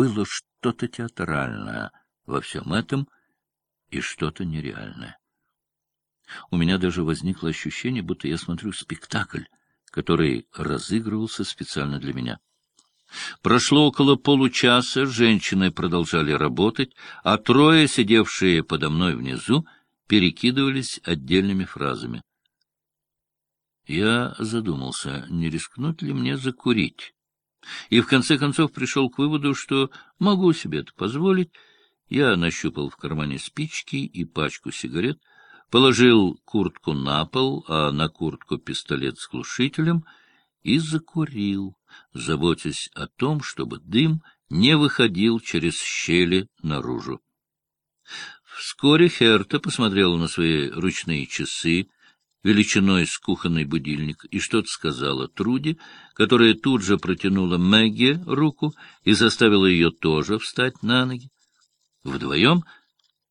было что-то театральное во всем этом и что-то нереальное. У меня даже возникло ощущение, будто я смотрю спектакль, который разыгрывался специально для меня. Прошло около получаса, женщины продолжали работать, а трое, сидевшие подо мной внизу, перекидывались отдельными фразами. Я задумался, не рискнуть ли мне закурить. И в конце концов пришел к выводу, что могу себе это позволить. Я нащупал в кармане спички и пачку сигарет, положил куртку на пол, а на куртку пистолет с глушителем и закурил, заботясь о том, чтобы дым не выходил через щели наружу. Вскоре Херта посмотрела на свои ручные часы, величиной с кухонный будильник, и что-то сказала Труди, которая тут же протянула Мэгги руку и заставила ее тоже встать на ноги. Вдвоем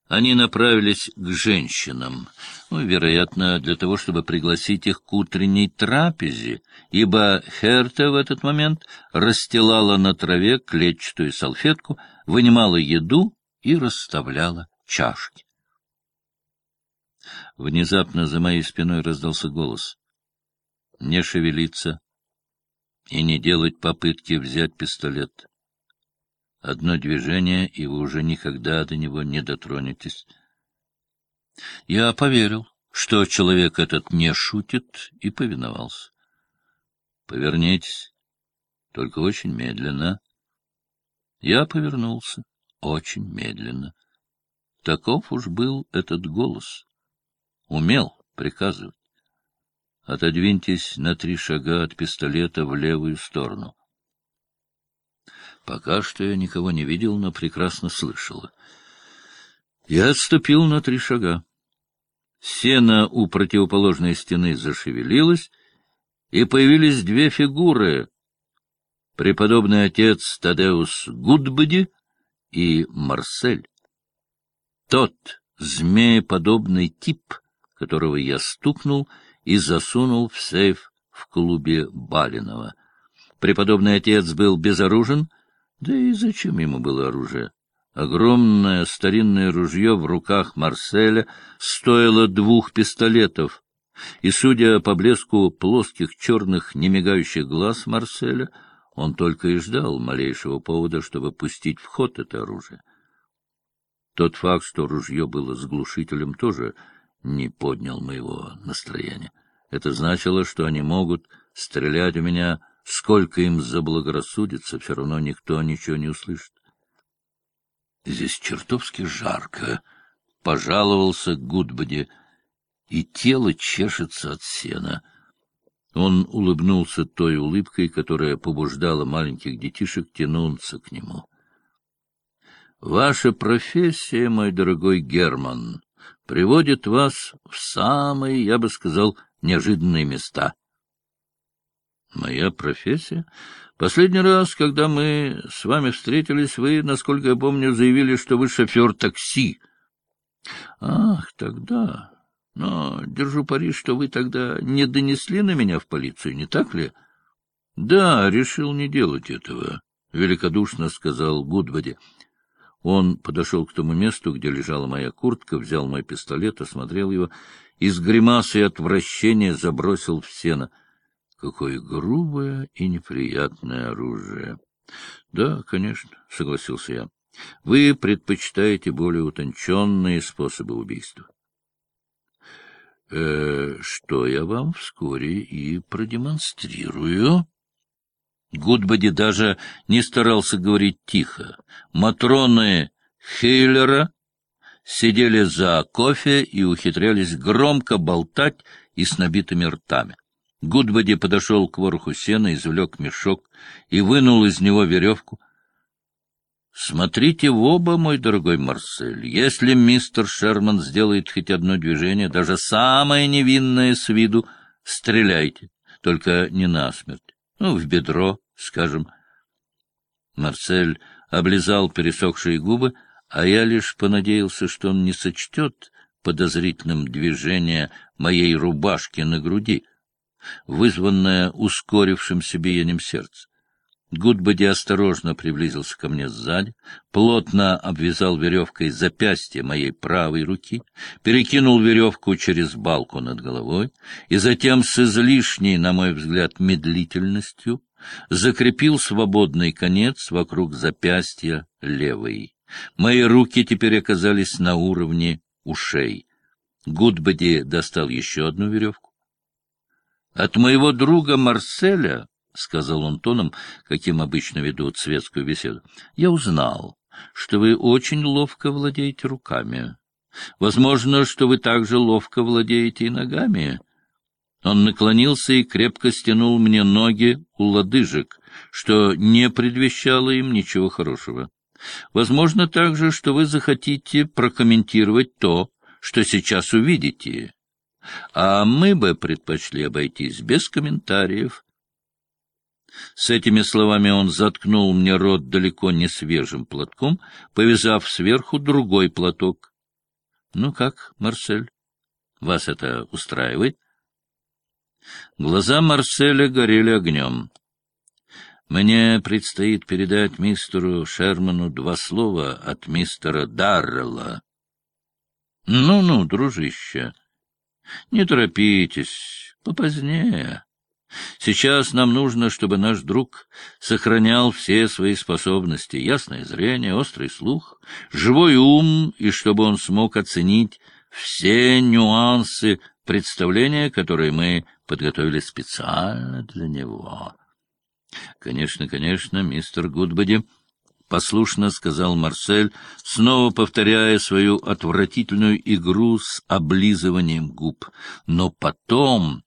они направились к женщинам, ну, вероятно, для того, чтобы пригласить их к утренней трапезе, ибо Херта в этот момент расстилала на траве клетчатую салфетку, вынимала еду и расставляла чашки. Внезапно за моей спиной раздался голос. «Не шевелиться и не делать попытки взять пистолет. Одно движение, и вы уже никогда до него не дотронетесь». Я поверил, что человек этот не шутит, и повиновался. «Повернитесь, только очень медленно». Я повернулся очень медленно. Таков уж был этот голос умел приказывать. Отодвиньтесь на три шага от пистолета в левую сторону. Пока что я никого не видел, но прекрасно слышала. Я отступил на три шага. Сено у противоположной стены зашевелилось, и появились две фигуры — преподобный отец Тадеус Гудбоди и Марсель. Тот змееподобный тип — которого я стукнул и засунул в сейф в клубе Балинова. Преподобный отец был безоружен, да и зачем ему было оружие? Огромное старинное ружье в руках Марселя стоило двух пистолетов, и, судя по блеску плоских черных немигающих глаз Марселя, он только и ждал малейшего повода, чтобы пустить в ход это оружие. Тот факт, что ружье было с глушителем, тоже не поднял моего настроения. Это значило, что они могут стрелять у меня, сколько им заблагорассудится, все равно никто ничего не услышит. Здесь чертовски жарко, — пожаловался Гудбоди, — и тело чешется от сена. Он улыбнулся той улыбкой, которая побуждала маленьких детишек тянуться к нему. — Ваша профессия, мой дорогой Герман, приводит вас в самые, я бы сказал, неожиданные места. Моя профессия? Последний раз, когда мы с вами встретились, вы, насколько я помню, заявили, что вы шофер такси. Ах, тогда... Но держу пари, что вы тогда не донесли на меня в полицию, не так ли? Да, решил не делать этого, — великодушно сказал Гудводи. Он подошел к тому месту, где лежала моя куртка, взял мой пистолет, осмотрел его и с гримасой отвращения забросил в сено. Какое грубое и неприятное оружие! — Да, конечно, — согласился я. — Вы предпочитаете более утонченные способы убийства. Э, — Что я вам вскоре и продемонстрирую. Гудбоди даже не старался говорить тихо. Матроны Хейлера сидели за кофе и ухитрялись громко болтать и с набитыми ртами. Гудбоди подошел к вороху сена, извлек мешок и вынул из него веревку. — Смотрите в оба, мой дорогой Марсель. Если мистер Шерман сделает хоть одно движение, даже самое невинное с виду, стреляйте, только не насмерть ну, в бедро, скажем. Марсель облизал пересохшие губы, а я лишь понадеялся, что он не сочтет подозрительным движение моей рубашки на груди, вызванное ускорившимся биением сердца. Гудбоди осторожно приблизился ко мне сзади, плотно обвязал веревкой запястье моей правой руки, перекинул веревку через балку над головой и затем с излишней, на мой взгляд, медлительностью закрепил свободный конец вокруг запястья левой. Мои руки теперь оказались на уровне ушей. Гудбоди достал еще одну веревку. От моего друга Марселя — сказал он тоном, каким обычно ведут светскую беседу, — я узнал, что вы очень ловко владеете руками. Возможно, что вы также ловко владеете и ногами. Он наклонился и крепко стянул мне ноги у лодыжек, что не предвещало им ничего хорошего. Возможно также, что вы захотите прокомментировать то, что сейчас увидите. А мы бы предпочли обойтись без комментариев, с этими словами он заткнул мне рот далеко не свежим платком, повязав сверху другой платок. — Ну как, Марсель, вас это устраивает? Глаза Марселя горели огнем. Мне предстоит передать мистеру Шерману два слова от мистера Даррелла. Ну — дружище, не торопитесь, попозднее. Сейчас нам нужно, чтобы наш друг сохранял все свои способности, ясное зрение, острый слух, живой ум, и чтобы он смог оценить все нюансы представления, которые мы подготовили специально для него. — Конечно, конечно, мистер Гудбоди, — послушно сказал Марсель, снова повторяя свою отвратительную игру с облизыванием губ. Но потом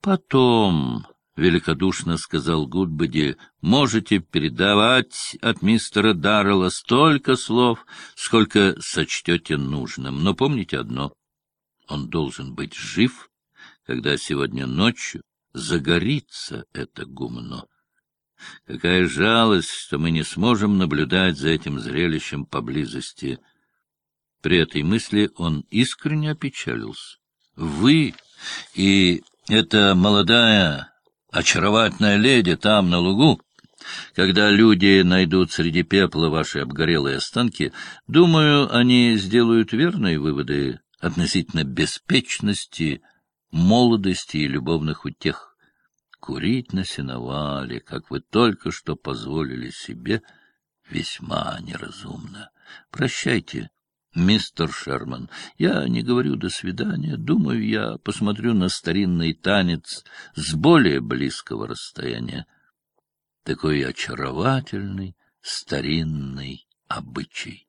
Потом, — великодушно сказал Гудбоди, — можете передавать от мистера Даррелла столько слов, сколько сочтете нужным. Но помните одно — он должен быть жив, когда сегодня ночью загорится это гумно. Какая жалость, что мы не сможем наблюдать за этим зрелищем поблизости. При этой мысли он искренне опечалился. Вы и эта молодая, очаровательная леди там, на лугу, когда люди найдут среди пепла ваши обгорелые останки, думаю, они сделают верные выводы относительно беспечности, молодости и любовных утех. Курить на сеновале, как вы только что позволили себе, весьма неразумно. Прощайте, Мистер Шерман, я не говорю «до свидания». Думаю, я посмотрю на старинный танец с более близкого расстояния. Такой очаровательный старинный обычай.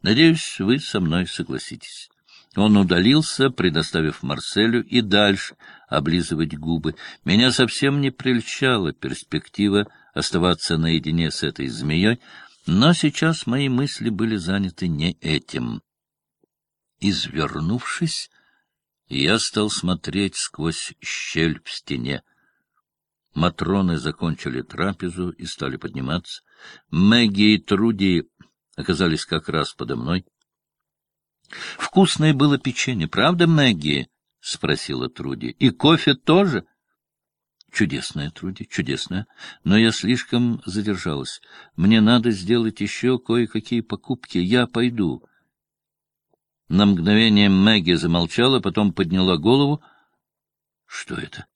Надеюсь, вы со мной согласитесь. Он удалился, предоставив Марселю и дальше облизывать губы. Меня совсем не прельщала перспектива оставаться наедине с этой змеей, но сейчас мои мысли были заняты не этим. Извернувшись, я стал смотреть сквозь щель в стене. Матроны закончили трапезу и стали подниматься. Мэгги и Труди оказались как раз подо мной. — Вкусное было печенье, правда, Мэгги? — спросила Труди. — И кофе тоже? — Чудесная, Труди, чудесная. Но я слишком задержалась. Мне надо сделать еще кое-какие покупки. Я пойду. На мгновение Мэгги замолчала, потом подняла голову. Что это?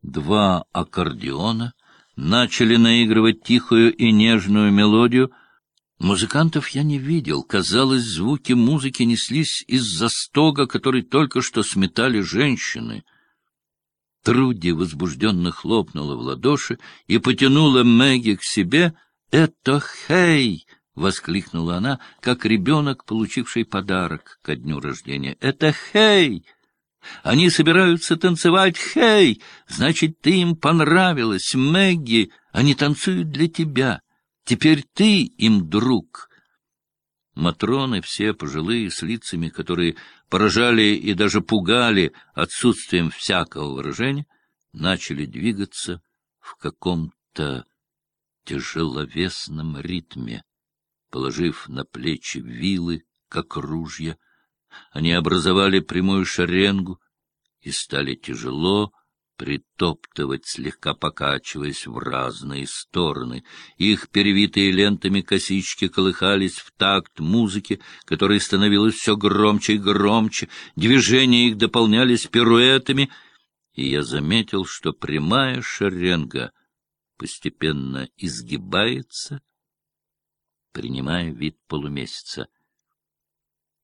Два аккордеона начали наигрывать тихую и нежную мелодию. Музыкантов я не видел. Казалось, звуки музыки неслись из-за стога, который только что сметали женщины — Труди возбужденно хлопнула в ладоши и потянула Мэгги к себе. «Это Хей!» — воскликнула она, как ребенок, получивший подарок ко дню рождения. «Это Хей!» Они собираются танцевать, Хей! Значит, ты им понравилась, Мэгги. Они танцуют для тебя. Теперь ты им друг. Матроны, все пожилые, с лицами, которые поражали и даже пугали отсутствием всякого выражения, начали двигаться в каком-то тяжеловесном ритме, положив на плечи вилы, как ружья. Они образовали прямую шеренгу и стали тяжело притоптывать, слегка покачиваясь в разные стороны. Их перевитые лентами косички колыхались в такт музыки, которая становилась все громче и громче, движения их дополнялись пируэтами, и я заметил, что прямая шеренга постепенно изгибается, принимая вид полумесяца.